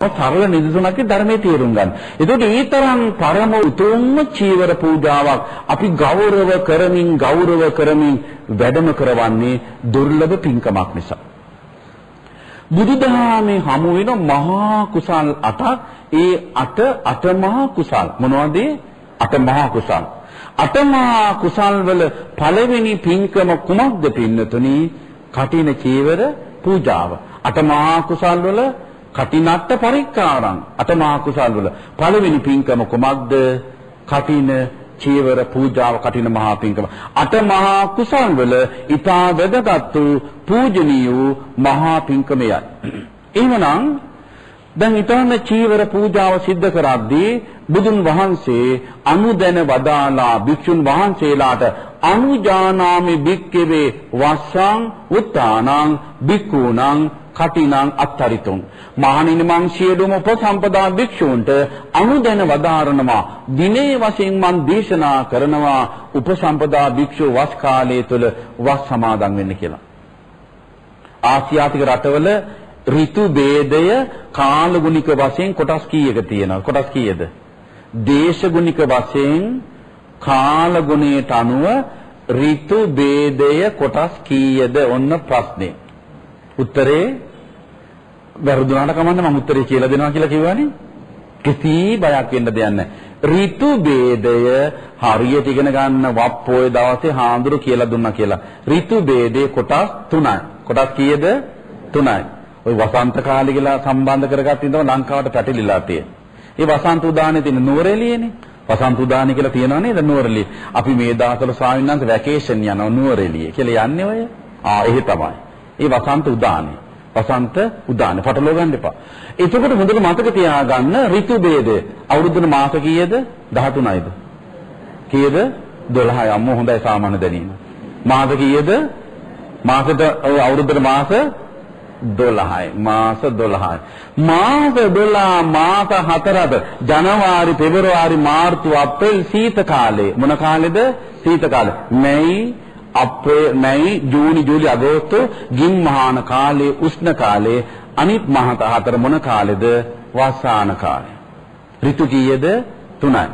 සරල නිදසුනක් ධර්මයේ තේරුම් ගන්න. ඒකට ඒ තරම් පරම උතුම්ම චීවර පූජාවක් අපි ගෞරව කරමින් ගෞරව කරමින් වැඩම කරවන්නේ දුර්ලභ පින්කමක් නිසා. බුදුදහමේ හමු වෙන මහා කුසල් අටක් ඒ අට අටමහා කුසල්. මොනවද අට මහා කුසල්. අටමහා කුසල් වල පළවෙනි පින්කම කුමක්ද පින්නතුනි? කටින චීවර පූජාව. අටමහා කුසල් වල කටිනට්ට පරික්කාරං. අටමහා කුසල් වල. පළවෙනි පින්කම කුමක්ද? කටින චීවර පූජාව කටින මහා පින්කම. අටමහා කුසල් වල ඊතා වැදගත් වූ පූජනීය වූ මහා පින්කමයයි. එහෙමනම් දැන් ඊතන චීවර පූජාව සිද්ධ කරද්දී බුදුන් වහන්සේ අනුදැන වදාලා භික්ෂුන් වහන්සේලාට අනුජානාමි භික්කවේ වස්සං උත්තානං භික්ඛූනං කටිනං අත්තරිතුං. මහණෙනි මං සියලුම උපසම්පදා භික්ෂූන්ට අනුදැන වදාරනවා. දිනේ වශයෙන් මං දේශනා කරනවා උපසම්පදා භික්ෂුව වස් කාලය තුල වස් සමාදන් වෙන්න කියලා. ආසියාතික රටවල ඍතු ભેදය කාලගුණික වශයෙන් කොටස් කීයක තියෙනවා? කොටස් කීයද? දේශගුණික වශයෙන් කාලගුණයට අනුව ඍතු ભેදය කොටස් කීයද? ඔන්න ප්‍රශ්නේ. උත්තරේ වැරදුනාට කමන්න මම උත්තරේ කියලා දෙනවා කියලා කිව්වනේ. කිසි බයක් වෙන්න දෙයක් නැහැ. ඍතු ભેදය හරියට ඉගෙන ගන්න වප්පෝය දවසේ හාඳුරු කියලා දුන්නා කියලා. ඍතු ભેදේ කොටස් තුනයි. කොටස් කීයද? තුනයි. ওই වසන්ත කාලය කියලා සම්බන්ධ කරගත් ඉඳන් ලංකාවට පැටලිලා තියෙන. ඒ වසන්ත උදානේ තියෙන නුවරඑළියනේ. වසන්ත උදානේ කියලා තියෙනවා නේද නුවරඑළිය. අපි මේ දවස්වල ස්වාමීන් වහන්සේ වැකේෂන් යනවා නුවරඑළිය කියලා යන්නේ ඔය. ආ එහෙ තමයි. ඒ වසන්ත උදානේ. වසන්ත උදානේ පටලව ගන්න එපා. එතකොට හොඳට මතක තියාගන්න ඍතු ભેදය. අවුරුද්දන මාස කීයද? 13යිද? කීයද? 12යි. අම්මෝ හොඳයි සාමාන්‍ය දැනීම. මාස කීයද? මාසෙට අවුරුද්දට මාස 12යි. මාස 12යි. මාස 12 මාස 4ද ජනවාරි පෙබරවාරි මාර්තු අප්‍රේල් සීත කාලේ. මොන කාලෙද? සීත කාලේ. මැයි අප්‍රේල් මැයි ජූනි ජූලි අගෝස්තු ගිම්මහාන කාලේ උෂ්ණ කාලේ අනිත් මහත හතර මොන කාලෙද? වසාන කාලේ ඍතු කීයද? තුනයි.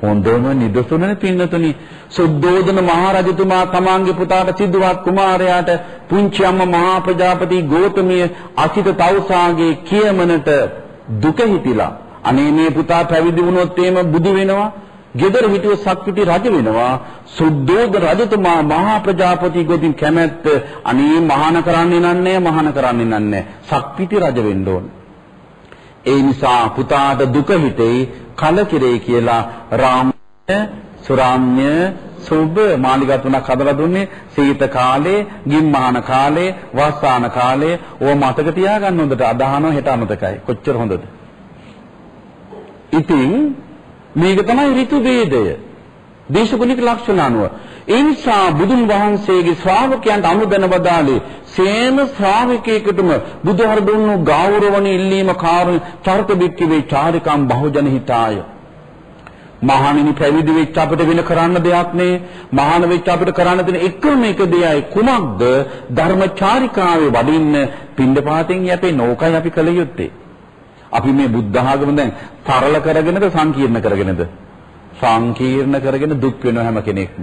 හොඳම නිදසුනනේ පින්නතුනි සුද්ධෝදන මහරජතුමා තමන්ගේ පුතාට සිද්ධාත් කුමාරයාට පුංචි අම්ම මහා ප්‍රජාපති ගෝතමිය අසිත තවුසාගේ කියමනට දුක හිතිලා අනේ මේ පුතා පැවිදි වුණොත් එහෙම බුදු වෙනවා? ගෙදර හිටිය සක්විති රජ වෙනවා සුද්ධෝද රජතුමා මහා ප්‍රජාපති ගොඩින් කැමැත්ත අනේ මහාන කරන්නේ නන්නේ මහාන කරන්නේ නන්නේ සක්විති රජ වෙන්න ඕන ඒ නිසා පුතාට දුක හිතෙයි කලකිරේ කියලා රාම්‍ය සුරාම්‍ය සුබ මාලිගා තුනක් හදලා දුන්නේ සීත කාලේ, ගිම්මාන කාලේ, වස්සාන කාලේ. ඕව මතක තියාගන්න හොඳට අදහනවා හෙට අමතකයි. කොච්චර හොඳද? ඉතින් මේක තමයි ඍතු ભેදය. දේශගුණික ලක්ෂණ අනුව. ඒ නිසා බුදුන් වහන්සේගේ ශ්‍රාවකයන්ට අනුදැන වදාළේ සේම ශ්‍රාවකයෙකුටම බුදුහර දුන්නු ගෞරවණීය ඉල්ලීම කාරණ චරිත බික්කවේ චාරිකම් බහුජන හිතාය. මහණෙනි පැවිදි වෙච්ච අපිට වෙන කරන්න දෙයක් නේ. මහාන වෙච්ච අපිට කරන්න තියෙන එකම එක දෙයයි කුමක්ද? ධර්මචාරිකාවේ වඩින්න පින්ඩපාතෙන් යැපේ නෝකයි අපි කළ යුත්තේ. අපි මේ බුද්ධ ආගම දැන් සරල කරගෙනද සංකීර්ණ කරගෙනද? සංකීර්ණ කරගෙන දුක් වෙන හැම කෙනෙක්ම.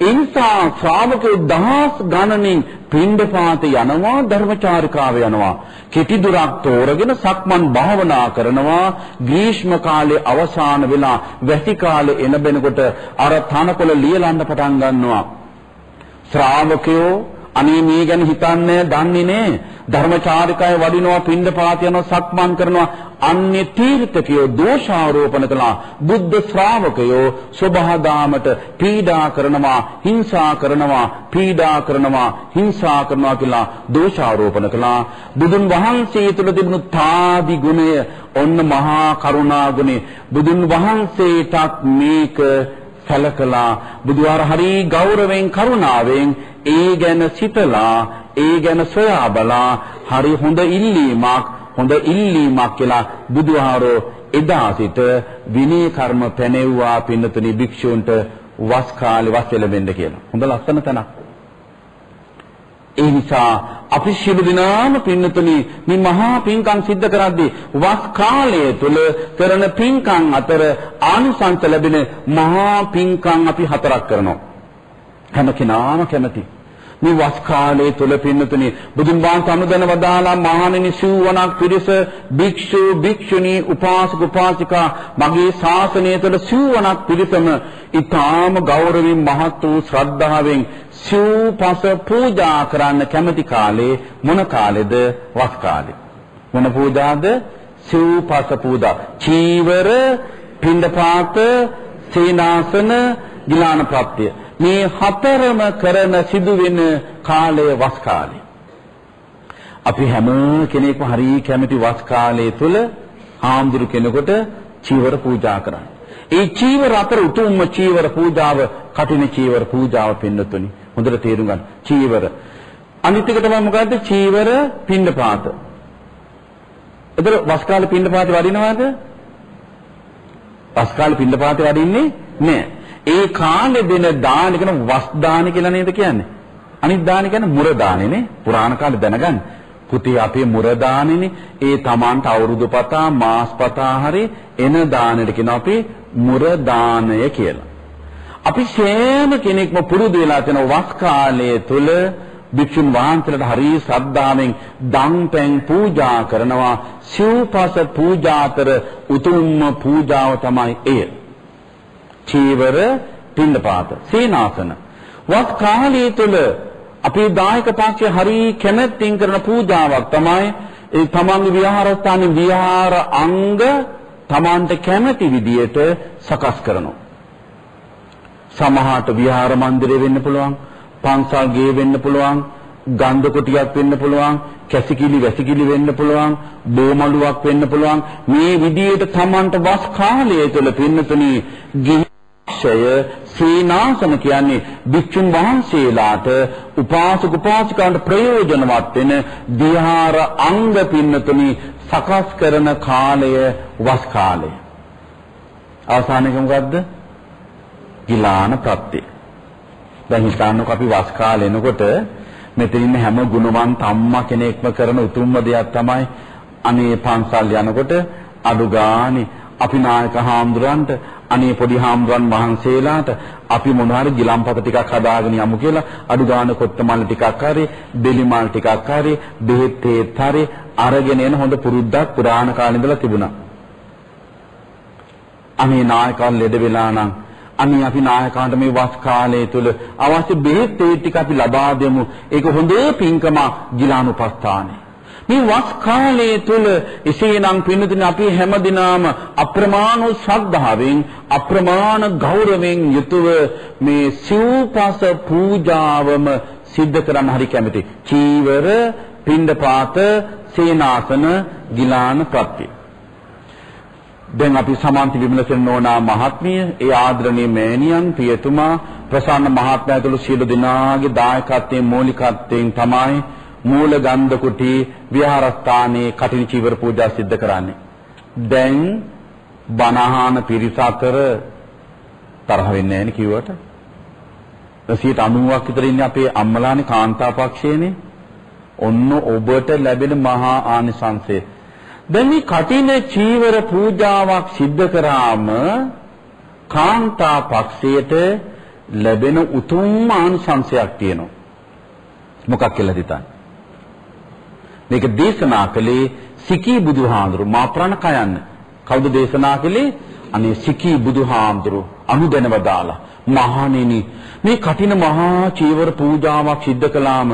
ඒ නිසා ශ්‍රාවකයෝ දහස් ගණනින් පින්ඩපාත යනවා ධර්මචාරිකාව යනවා. කෙටි දුරක් තෝරගෙන සක්මන් භාවනා කරනවා. ග්‍රීෂ්ම කාලේ අවසාන වෙලා වැසි කාලේ එන බෙනකොට අර තනකොළ ලියලන්න පටන් ගන්නවා. ශ්‍රාවකයෝ අනේ මේ ගැන හිතන්නේ දන්නේ නේ. ධර්මචාරිකය වඩිනවා පින්ඩපාත යනවා සක්මන් කරනවා. අන්‍ය තීර්ථකයෝ දෝෂාරෝපණ කළා. බුද්ධ ශ්‍රාවකයෝ සබහාදාමට පීඩා කරනවා හිංසා කරනවා පීඩා කරනවා හිංසා කරනවා කියලා දෝෂාරෝපණ කළා. බුදුන් වහන්සේ තුළ තිබුණු තාදි ගුණය ඔන්න මහා කරුණා ගුණය බුදුන් වහන්සේටත් මේක සැලකලා බුදුහාර හරි ගෞරවයෙන් කරුණාවෙන් ඒ ගැන සිතලා ඒ ගැන සොයා බලා හරි හොඳ ඉල්ලීමක් හොඳ ඉල්ලීමක් කියලා බුදුහාරෝ එදා සිට විනය කර්ම පැනෙව්වා පින්නතුනි භික්ෂූන්ට වස් කාලේ වස් වෙලෙන්න කියලා. හොඳ ලස්සන තැනක්. ඒ නිසා අපි සියලු දෙනාම පින්නතුනි මේ මහා පින්කම් සිද්ධ කරද්දී වස් කාලය තුල කරන පින්කම් අතර ආනිසංස ලැබෙන මහා පින්කම් අපි හතරක් කරනවා. හැම කෙනාම කැමති. මේ වස් කාලයේ තුල පින්නතුනි. බුදුන් වහන්සේ අනුදැන වදාලා මහණෙනි සිව්වණක් පිරිස භික්ෂු භික්ෂුණී උපාසක උපාසිකා මගේ ශාසනය තුළ සිව්වණක් පිරිසම ඊටාම ගෞරවයෙන් මහත් වූ ශ්‍රද්ධාවෙන් සිව්පස පූජා කරන්න කැමති කාලේ මොන කාලෙද? වස් කාලේ. මොන පූජාද? සිව්පස පූජා. චීවර පින්ඩපාත සීනාසන ගිලාන ප්‍රත්‍ය. මේ හතරම කරන සිදුවෙන කාලය වස් කාලය. අපි හැම කෙනෙක්ම හරි කැමති වස් කාලය තුල ආම්දුරු කෙනෙකුට චීවර පූජා කරන්න. ඒ චීවර අතර උතුම්ම චීවර පූජාව කටින චීවර පූජාව පින්නතුනි. හොඳට තේරුම් ගන්න. චීවර. අනිත් එක තමයි මොකද්ද? චීවර පින්නපාත. එතන වස් කාලේ පින්නපාත වඩිනවද? වස් කාලේ පින්නපාත වඩින්නේ නැහැ. ඒ කාලේ දෙන දාන කියන වස් දාන කියලා නේද කියන්නේ. අනිත් දාන කියන්නේ මුර දානෙනේ. පුරාණ කාලේ දැනගන්න. පුතේ අපේ මුර දානෙනේ. ඒ Tamanට අවුරුදු පතා මාස් පතා හරි එන දානෙට කියන අපි මුර දානය කියලා. අපි සෑම කෙනෙක්ම පුරුදු වෙලා තියෙන වස් කාලයේ තුල භික්ෂුන් වහන්සේලාට හරි ශ්‍රද්ධාවෙන් දන් පැන් පූජා කරනවා සිව්පස පූජා අතර උතුම්ම පූජාව තමයි එය. චීවර පින්නපාත සීනාසන. වත් කාලයේ තුල අපේ දායක පක්ෂයේ හරි කැමැත්තෙන් කරන පූජාවක් තමයි ඒ තමන්ගේ විහාරස්ථානයේ විහාර අංග තමන්ට කැමති විදියට සකස් කරනවා. සමහරට විහාර මන්දිරය වෙන්න පුළුවන් පන්සල් ගේ වෙන්න පුළුවන් ගන්ධ කොටියක් වෙන්න පුළුවන් කැසිකිලි වැසිකිලි වෙන්න පුළුවන් බෝමලුවක් වෙන්න පුළුවන්. මේ විදියට තමන්ට වස් කාලය තුළ පින්නතුනි ක්ෂය සීනාසන කියන්නේ භික්ෂුන් වහන්සේලාට උපාසක උපාසිකාන්ට ප්‍රයෝජනවත් වෙන විහාර අංග පින්නතුනි සකස් කරන කාලය වස් කාලය. අවසාන එක මොකද්ද? ගිලාන ප්‍රත්‍ය. දැන් හිතන්නකො අපි වස් කාලේ එනකොට මෙතන ඉන්න හැම ගුණවන්ත අම්මා කෙනෙක්ම කරන උතුම්ම දෙයක් තමයි අනේ පන්සල් යනකොට අඩු ගානේ අපි නායක හාමුදුරන්ට අනේ පොඩි හාමුදුරන් වහන්සේලාට අපි මොනවාරි ගිලම්පත ටිකක් හදාගෙන යමු කියලා අඩු ගාන කොත්තමල් ටිකක් හරි බෙලිමල් ටිකක් හරි බෙහෙත් හේත් හරි අරගෙන එන හොඳ පුරුද්දක් පුරාණ කාලේ ඉඳලා තිබුණා. අනේ නායකයන් ලෙඩ වෙලා නම් අනේ අපි නායකයන්ට මේ වස් කාලය තුල අවශ්‍ය බෙහෙත් ටික අපි ලබා දෙමු. ඒක හොඳ පින්කම ගිලානුපස්ථානේ. මේ වස් කාලයේ තුල එසේනම් පින්නතුනි අපි හැමදිනම අප්‍රමාණ ශ්‍රද්ධාවෙන් අප්‍රමාණ ගෞරවයෙන් යුතුව මේ සිව්පස පූජාවම සිද්ධ කරන්න හරි කැමති. චීවර, පින්ඩපාත, සේනාසන, ගිලාන ප්‍රත්‍ය. දැන් අපි සමාන්ති විමලසෙන් නෝනා මහත්මිය, ඒ ආදරණීය මෑණියන්, පියතුමා, ප්‍රසන්න මහත්මයා ඇතුළු සියලු දෙනාගේ දායකත්වයෙන් මූලිකත්වයෙන් තමයි මූල ගන්ධ කුටි විහාරස්ථානයේ කටින චීවර පූජා සිද්ධ කරන්නේ. දැන් බණහාන පිරිස අතර තරහ වෙන්නේ නැහැ කිව්වට. 90ක් විතර ඉන්නේ අපේ අම්මලානේ කාන්තා පක්ෂයේනේ. ඔන්න ඔබට ලැබෙන මහා ආනිසංසය. දැන් මේ කටින චීවර පූජාවක් සිද්ධ කරාම කාන්තා පක්ෂයට ලැබෙන උතුම් ආනිසංසයක් තියෙනවා. මොකක් කියලා හිතන්නේ? මේක දේශනා කළේ සිකී බුදුහාඳුරු මා ප්‍රණ කයන්න. කවුද දේශනා කළේ? අනේ සිකී බුදුහාඳුරු අනුදැනව දාලා මහණෙනි මේ කටින මහා චීවර පූජාවක් සිද්ධ කළාම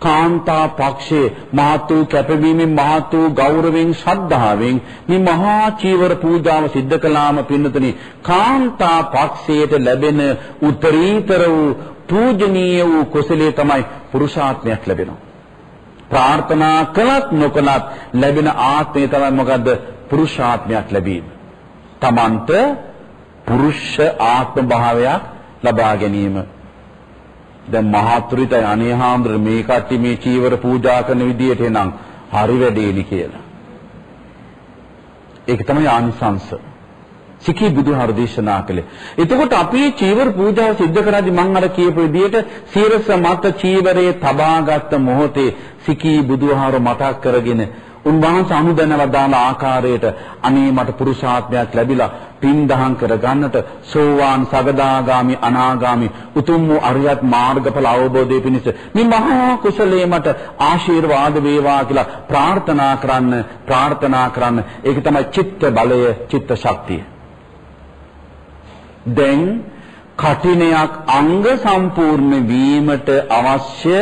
කාන්තා පක්ෂයේ මහත් වූ කැපවීමෙන් මහත් වූ ගෞරවයෙන් ශ්‍රද්ධාවෙන් මේ මහා චීවර පූජාව සිද්ධ කළාම පින්නතුනි කාන්තා පක්ෂයට ලැබෙන උත්තරීතර වූ පූජනීය වූ කුසලයේ තමයි පුරුෂාත්මයක් ලැබෙනවා ප්‍රාර්ථනා කළත් නොකළත් ලැබෙන ආත්මය තමයි මොකද්ද? පුරුෂාත්මයක් ලැබීම. තමන්ට පුරුෂ ආත්ම භාවයක් ලබා ගැනීම. දැන් මහත්ෘිත අනේහාම්ද්‍ර මේ කට්ටි මේ චීවර පූජා කරන විදියට එනම් හරි වැඩේනි කියලා. ඒක තමයි ආනිසංස. සිකී බුදුහාර දේශනා කළේ. එතකොට අපි චීවර පූජාව සිද්ධ කරද්දී මම අර කියපු විදිහට සීරස මත චීවරයේ තබාගත් මොහොතේ සිකී බුදුහාර මතක් කරගෙන උන්වහන්සේ අනුදැනව දාන ආකාරයට අනේ මට පුරුෂාත්මයක් ලැබිලා පින් දහම් කරගන්නට සෝවාන් සගදාගාමි අනාගාමි උතුම් වූ අරියත් මාර්ගඵල අවබෝධය පිණිස මේ මහා කුසලයේ මට ආශිර්වාද වේවා කියලා ප්‍රාර්ථනා කරන්න ප්‍රාර්ථනා කරන්න ඒක තමයි චිත්ත බලය චිත්ත ශක්තිය දැන් කටිනයක් අංග සම්පූර්ණ වීමට අවශ්‍ය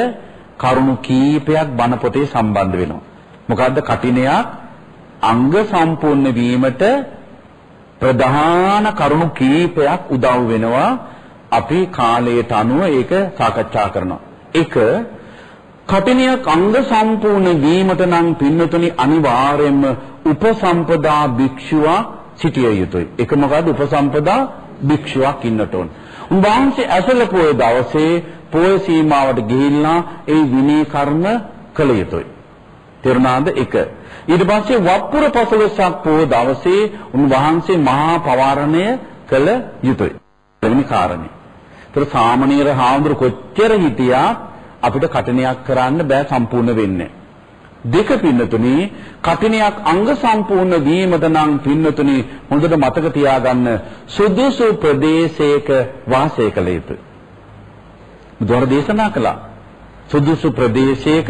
කරුණු කීපයක් බණ පොතේ සම්බන්ධ වෙනවා මොකද්ද කටිනයක් අංග සම්පූර්ණ වීමට ප්‍රධාන කරුණු කීපයක් උදව් වෙනවා අපි කාලයට අනුව ඒක සාකච්ඡා කරනවා. එක කටිනයක් අංග සම්පූර්ණ වීමට නම් පින්නතුනි අනිවාර්යයෙන්ම උපසම්පදා භික්ෂුවක් සිටිය යුතුයි. ඒක මොකද්ද උපසම්පදා භික්ෂුවක් ඉන්නට ඕන. උන්වහන්සේ ඇසල පොය දවසේ පොය සීමාවට ගිහිල්ලා ඒ විනී කර්ම කළ යුතුයි. තෙරුණාද එක. ඊට පස්සේ වප්පුර පසළොස්වක පොහොය දවසේ උන්වහන්සේ මහා පවාරණය කළ යුතුය. දෙවෙනි කාරණේ. ඒතර සාමණේර හාමුදුර කොච්චර හිටියා අපිට කටනයක් කරන්න බෑ සම්පූර්ණ වෙන්නේ. දෙක පින්නතුනි කටිනයක් අංග සම්පූර්ණ වීමද නම් පින්නතුනි හොඳට මතක තියාගන්න සුදුසු ප්‍රදේශයක වාසය කළ යුතුය. බුදුහාර දේශනා කළා. සුදුසු ප්‍රදේශයක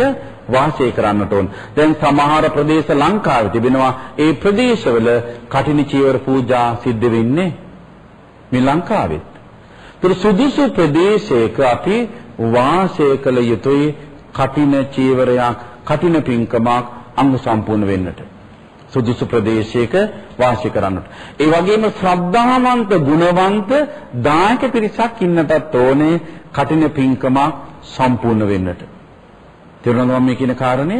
වාසය කරන්නට ඕන. දැන් සමහර ප්‍රදේශ ලංකාවේ තිබෙනවා ඒ ප්‍රදේශවල කටිනි චීවර පූජා සිද්ධ වෙන්නේ මේ ලංකාවෙත්. ඒතර සුදුසු ප්‍රදේශයක අපි වාසය කළ යුතුයි කටින චීවරයක් කටින පින්කමක් අංග සම්පූර්ණ වෙන්නට. සුදුසු ප්‍රදේශයක වාසය කරන්නට. ඒ වගේම ශ්‍රද්ධාවන්ත ගුණවන්ත දායක පිරිසක් ඉන්නටත් ඕනේ කටින පින්කමක් සම්පූර්ණ වෙන්නට. තේරුණාද මේ කියන කාරණය?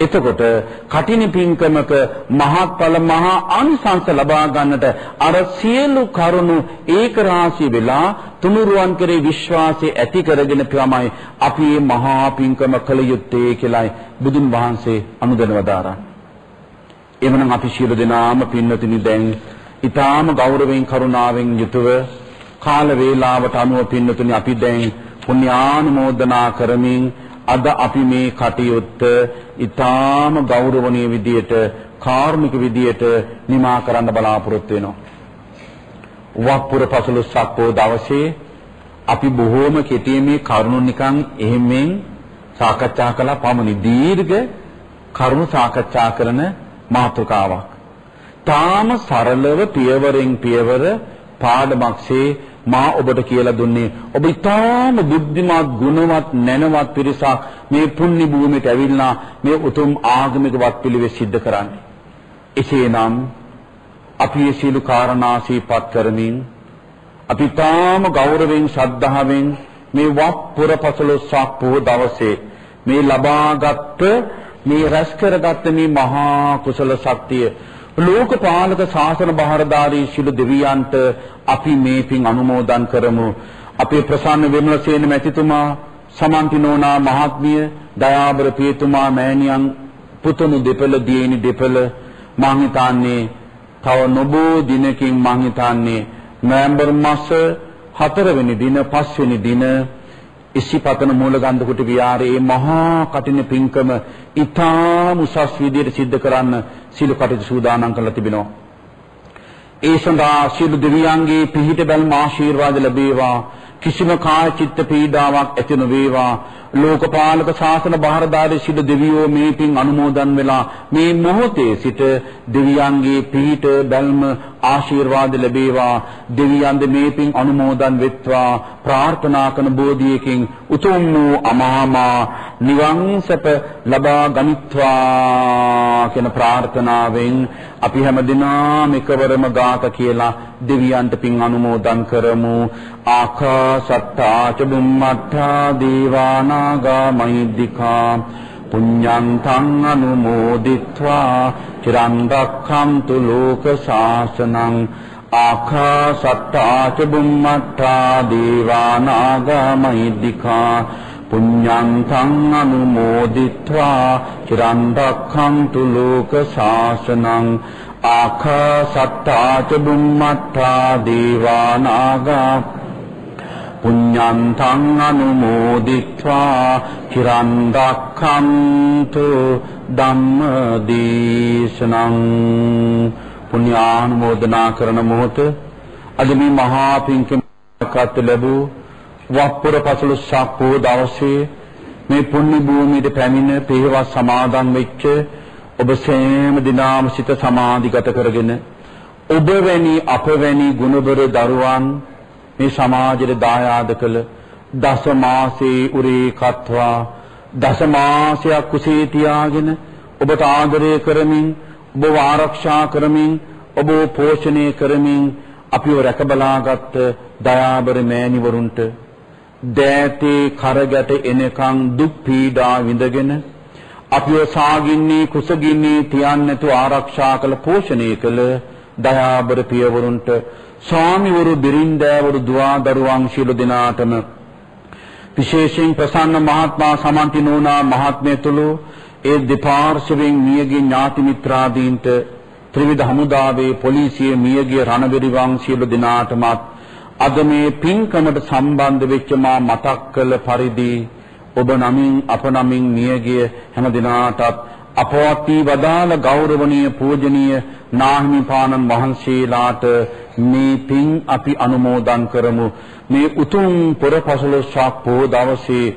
එතකොට කටිනි පින්කමක මහත්ඵල මහා අනිසංස ලබා ගන්නට අර සියලු කරුණු ඒක රාශී වෙලා තුනුරුවන් කෙරේ විශ්වාසය ඇති කරගෙන තමයි අපි මේ මහා පින්කම කළ යුත්තේ කියලායි බුදුන් වහන්සේ අනුදැනව දාරා. එවනම් අපි සියලු දෙනාම පින්නතුනි දැන් ඊටාම ගෞරවයෙන් කරුණාවෙන් යුතුව කාල වේලාවට අනුව පින්නතුනි අපි දැන් පුණ්‍යානුමෝදනා කරමින් අද අපි මේ කටයුත්ත ඊටාම ගෞරවනීය විදියට කාර්මික විදියට නිමා කරන්න බලාපොරොත්තු වෙනවා. වප්පුර පසළොස්වක පො දවසේ අපි බොහෝම කෙටියෙන් මේ කරුණු නිකන් එහෙමෙන් සාකච්ඡා කළා පමණි දීර්ඝ කරුණු සාකච්ඡා කරන මාතෘකාවක්. තාම සරලව පියවරෙන් පියවර පාඩමක්සේ මා ඔබට කියලා දුන්නේ ඔබ ඊටාම බුද්ධිමත් ගුණවත් නැනවත් පිරිසක් මේ පුණ්‍ය භූමියට ඇවිල්ලා මේ උතුම් ආගමික වත්පිළිවෙත් සිද්ධ කරන්නේ. එසේනම් අපි මේ සීල කාරණා සීපත් කරමින් අපි තාම ගෞරවයෙන් ශ්‍රද්ධාවෙන් මේ වප්පුර පසළොස්වක පොහොය දවසේ මේ ලබාගත් මේ රැස් කරගත් මේ මහා කුසල ශක්තිය ලෝකපාලක ශාසන බහරදාරී ශිළු දෙවියන්ට අපි මේ පින් අනුමෝදන් කරමු. අපේ ප්‍රසන්න විමලසේන මැතිතුමා, සමන්තිනෝනා මහත්මිය, දයාබර පියතුමා මෑණියන් පුතුණු දෙපළ දියණි දෙපළ මං හිතන්නේ තව නොබෝ දිනකින් මං හිතන්නේ නොවැම්බර් මාස 4 වෙනි දින 5 වෙනි දින ඉසිපතන මූලගන්ධ කුටි විහාරයේ මහා කටින පින්කම ඊටාම උසස් විදියට සිද්ධ කරන්න සීල කටයුතු සූදානම් කරලා තිබෙනවා. ඒ සඳහා සීල දෙවියන්ගේ පිහිට බැල්ම ආශිර්වාද ලැබේවා. කිසිම කාය චිත්ත පීඩාවක් ඇති නොවේවා. ලෝකපාලක ශාසන බාරදාරී සිට දෙවියෝ මේ පින් අනුමෝදන් වෙලා මේ මොහොතේ සිට දෙවියන්ගේ පිහිට බැල්ම ආශිර්වාද ලැබේවා. දෙවියන්ද මේ පින් අනුමෝදන් වෙත්වා. ප්‍රාර්ථනා කරන බෝධියකින් උතුම් වූ අමහාමා නිවන් සැප ලබා ගනිත්වා කියන ප්‍රාර්ථනාවෙන් අපි හැමදිනම එකවරම ගාත කියලා දෙවියන්ට පින් අනුමෝදන් කරමු. ආකාසත්තා ච බුම්මත්තා අනාගාමයිද්దికා පුඤ්ඤං තං අනුමෝදිත්වා චිරං රක්ඛන්තු ලෝක ශාසනං ආකාසත්තා ච බුම්මත්තා දීවානාගාමයිද්దికා පුඤ්ඤං තං අනුමෝදිත්වා චිරන් රක්ඛන්තු ලෝක ශාසනං ආඛා සත්තා ච බුම්මත්තා දේවා නාගා පුඤ්ඤන්තං අනුමෝදිත්වා චිරන් රක්ඛන්තු ධම්මදේශනං පුණ්‍යානුමෝදනා කරන මොහොත අද මේ මහා පින්කමකට ලැබූ වප්පුර පසළොස්වක පොහොව දවසේ මේ පුණ්‍ය භූමියට පැමිණ පේවස් සමාදන් වෙච්ච ඔබ සෑම දිනාම සිත සමාධිගත කරගෙන ඔබ වැනි අප වැනි ගුණබර දරුවන් මේ සමාජයට දායාද කළ දස මාසේ උරේ කත්වා දස මාසයක් කුසේ තියාගෙන ඔබට ආදරය කරමින් ඔබව ආරක්ෂා කරමින් ඔබව පෝෂණය කරමින් අපිව රැකබලාගත් දයාබර මෑණිවරුන්ට දෑතේ කරගැට එනකන් දුක් පීඩා විඳගෙන අපිව සාගින්නේ කුසගින්නේ තියන්නේ නැතුව ආරක්ෂා කළ පෝෂණය කළ දයාබර පියවරුන්ට ස්වාමිවරු බිරින්දෑවරු දුවා දරුවන් ශීල දිනාටම විශේෂයෙන් ප්‍රසන්න මහත්මයා සමන්ති නෝනා මහත්මයතුළු ඒ දෙපාර්ශ්වයෙන් මියගිය ඥාති මිත්‍රාදීන්ට ත්‍රිවිධ හමුදාවේ පොලිසිය මියගිය රණවිරිවන් සියලු දෙනාටමත් අද මේ පින්කමට සම්බන්ධ වෙච්ච මා මතක් කළ පරිදි ඔබ නමින් අප නමින් මියගිය හැම දිනාටත් අපවත් වී වදාළ ගෞරවනීය පූජනීය නාහිමිපාණන් වහන්සේලාට මේ පින් අපි අනුමෝදන් කරමු. මේ උතුම් පොරපසළොස්වක පොහොව දවසේ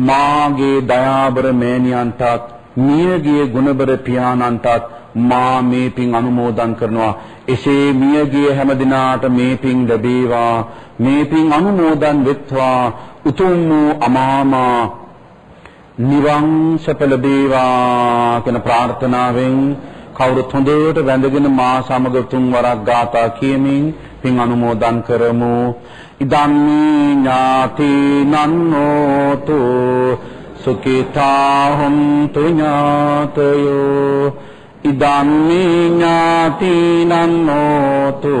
මාගේ දයාබර මෑණියන්ටත් මියගිය ගුණබර පියාණන්ටත් මා මේ පින් අනුමෝදන් කරනවා. එසේ මියගිය හැම දිනාට මේ පින් ලැබේවා. මේ පින් අනුමෝදන් වෙත්වා. උතුම් වූ අමාමා නිවන් සැප ලැබේවා කියන ප්‍රාර්ථනාවෙන් කවුරුත් හොඳට වැඳගෙන මා සමග තුන් වරක් ගාථා කියමින් පින් අනුමෝදන් කරමු. ඉදම්මි ඥාති නන්නෝතු සුඛිතා හොන්තු ඥාතයෝ ඉදම්මි ඥාති නන්නෝතු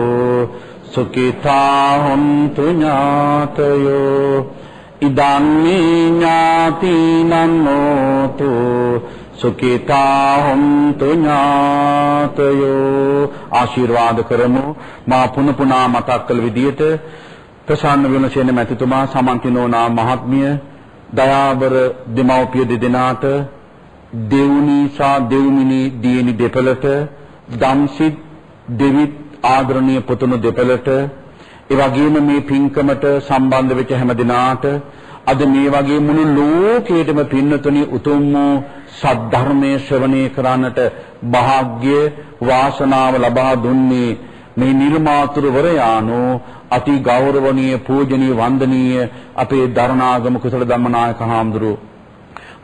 සුඛිතා හොන්තු ඥාතයෝ ඉදම්මි ඥාති නන්නෝතු සුඛිතා හොන්තු ඥාතයෝ ආශිර්වාද කරමු. මා පුන පුනා මතක් කළ විදියට ප්‍රසන්න විමසෙන මැතිතුමා සමන්තිනෝනා මහත්මිය දයාබර දෙමව්පිය දෙදෙනාට දෙවුනි සා දෙව්මිනි දියණි දෙපළට දම්සිත් දෙවිත් ආදරණීය පුතුණු දෙපළට ඒ වගේම මේ පින්කමට සම්බන්ධ වෙච්ච හැම දිනාට අද මේ වගේ මුළු ලෝකයේම පින්නතුනි උතුම් වූ සද්ධර්මයේ ශ්‍රවණය කරන්නට වාග්ය වාසනාව ලබා දුන්නේ මේ නිර්මාතුරවරයානෝ අති ගෞරවනීය පූජනීය වන්දනීය අපේ දරණාගම කුසල ධම්මනායක හාමුදුරුවෝ.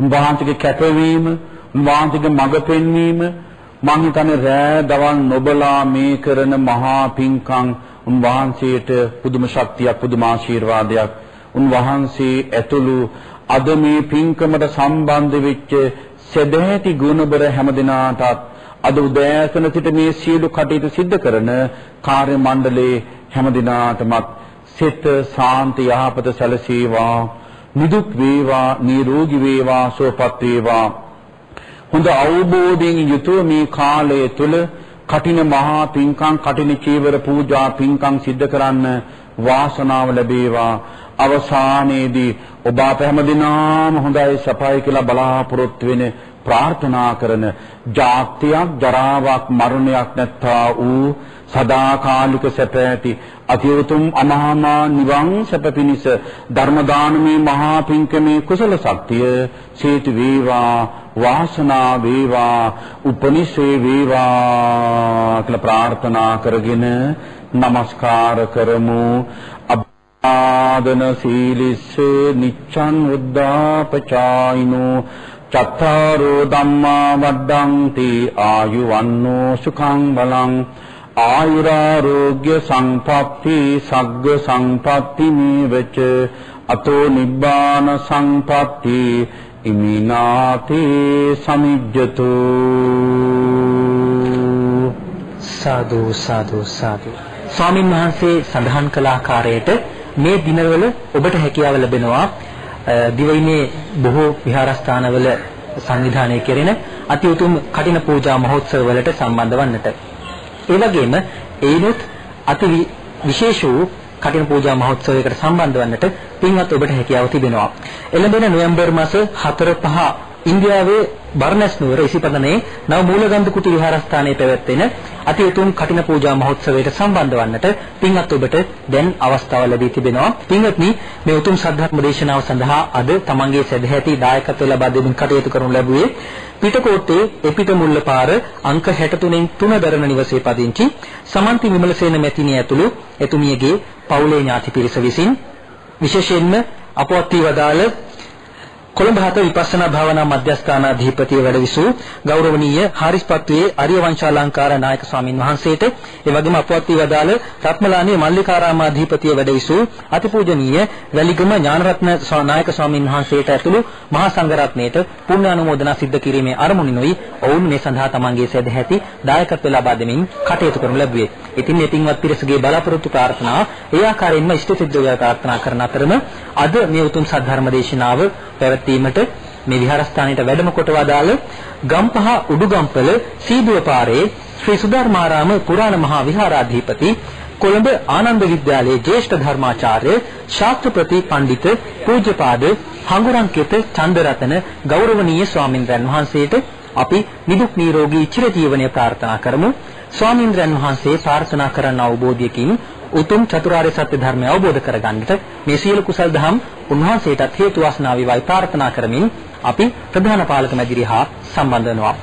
උන්වහන්සේගේ කැපවීම උන්වහන්සේගේ මඟ පෙන්වීම මං හිතන්නේ රෑ දවල් නොබලා මේ කරන මහා පිංකම් උන්වහන්සේට පුදුම ශක්තියක් පුදුම ආශිර්වාදයක්. උන්වහන්සේ ඇතුළු අද මේ පින්කමට සම්බන්ධ වෙච්ච සදැහැති ගුණබර හැමදිනාටත් අද උදෑසන සිට මේ සියලු කටයුතු සිද්ධ කරන කාර්ය මණ්ඩලයේ හැමදිනාටමත් සිත සාන්ති යහපත සැලසේවා නිදුක් වේවා නිරෝගී වේවා සුවපත් වේවා. හොඳ අවබෝධයෙන් යුතුව මේ කාලය තුල කටින මහා පින්කම් කටින චීවර පූජා පින්කම් සිද්ධ කරන්න වාසනාව ලැබේවා. අවසානයේදී ඔබ අප හැමදිනාම හොඳයි සපයි කියලා බලාපොරොත්තු වෙන ප්‍රාර්ථනා කරන ජාත්‍යයක් ජරාවක් මරණයක් නැත්තා වූ සදාකාලික සැප ඇති අතිඋතුම් අමහාමා නිවන් සැප පිණිස ධර්ම දානමේ මහා පිංකමේ කුසල ශක්තිය සේතු වේවා වාසනා වේවා උපනිෂේ වේවා කියලා ප්‍රාර්ථනා කරගෙන নমස්කාර කරමු. ආදන සීලිස්ස නිච්ඡන් උද්දාපචායිනෝ චත්තාරෝ ධම්මා වඩ්ඩಂತಿ ආයුවන්නෝ සුඛං බලං ආයුරාෝග්‍ය සංපත්ති සග්ග සංපත්ති මේවච අතෝ නිබ්බාන සංපත්ති ඉමිනාතේ සමිජ්ජතු. සාදු සාදු සාදු. ස්වාමින් වහන්සේ සඳහන් කළ ආකාරයට මේ දිනවල ඔබට හැකියාව ලැබෙනවා. දිවයිනේ බොහෝ විහාරස්ථානවල සංවිධානය කෙරෙන අති උතුම් කටින පූජා මහෝත්සව වලට සම්බන්ධ වන්නට. ඒ වගේම ඒනොත් අති විශේෂ වූ කටින පූජා මහෝත්සවයකට සම්බන්ධ වන්නට පින්වත් ඔබට හැකියාව තිබෙනවා. එළඹෙන නොවැම්බර් මාස 4 5 ඉන්දියාවේ බර්නස් නුවර ඉසිපතනේ නව මූලගන්ධ කුටි විහාරස්ථානයේ පැවැත්වෙන අති උතුම් කටින පූජා මහෝත්සවයට සම්බන්ධ වන්නට පින්වත් ඔබට දැන් අවස්ථාව ලැබී තිබෙනවා. පින්වත්නි මේ උතුම් සද්ධර්ම දේශනාව සඳහා අද තමන්ගේ සදැහැති දායකත්වය ලබා දෙමින් කටයුතු කරනු ලැබුවේ පිටකොට්ටේ එපිට මුල්ලපාර අංක 63න් 3 දරණ නිවසේ පදිංචි සමන්ති විමලසේන මැතිණිය ඇතුළු එතුමියගේ පවුලේ ඥාති පිරිස විසින් විශේෂයෙන්ම අපවත් වී වදාළ කොළඹ හත විපස්සනා භාවනා මධ්‍යස්ථානාධිපතිව වැඩ විසූ ගෞරවනීය හාරිස්පත්තුවේ ආර්ය වංශාලංකාර නායක ස්වාමින් වහන්සේට ඒ වගේම අපවත් වී වදාළ රත්මලානේ මල්ලිකාරාමාධිපතිව වැඩ විසූ අතිපූජනීය වැලිගම ඥානරත්න නායක ස්වාමින් වහන්සේට ඇතුළු මහා සංඝරත්නයට පුණ්‍ය අනුමෝදනා සිද්ධ කිරීමේ අරමුණිනුයි ඔවුන් මේ සඳහා තමන්ගේ සදැහැති දායකත්ව ලබා දෙමින් කටයුතු කරනු ලැබුවේ. ඉතින් මේ පින්වත් පිරිසගේ බලාපොරොත්තු ප්‍රාර්ථනා ඒ ආකාරයෙන්ම ඉෂ්ට සිද්ධ වේවා ප්‍රාර්ථනා කරන අතරම අද මේ උතුම් සද්ධර්ම දේශනාව පැවැත්වීමට මේ විහාරස්ථානයට වැඩම කොට වදාළ ගම්පහ උඩුගම්පල සීදුව පාරේ ශ්‍රී සුධර්මාරාම පුරාණ මහා විහාරාධිපති කොළඹ ආනන්ද විද්‍යාලයේ ජ්‍යෙෂ්ඨ ධර්මාචාර්ය ශාස්ත්‍රපති පඬිත පූජ්‍යපාද හඟුරන්කිත චන්දරතන ගෞරවනීය ස්වාමින්ද්‍රයන් වහන්සේට අපි නිදුක් නිරෝගී චිරජීවනය ප්‍රාර්ථනා කරමු. ස්වාමින්ද්‍රයන් වහන්සේ ප්‍රාර්ථනා කරන අවබෝධයකින් උතුම් චතුරාර්ය සත්‍ය ධර්මය අවබෝධ කරගන්නට මේ සියලු කුසල් දහම් උන්වහන්සේටත් හේතු වාසනා වේවායි ප්‍රාර්ථනා කරමින් අපි ප්‍රධාන පාලක මැදිරිහා සම්බන්ධ වෙනවා.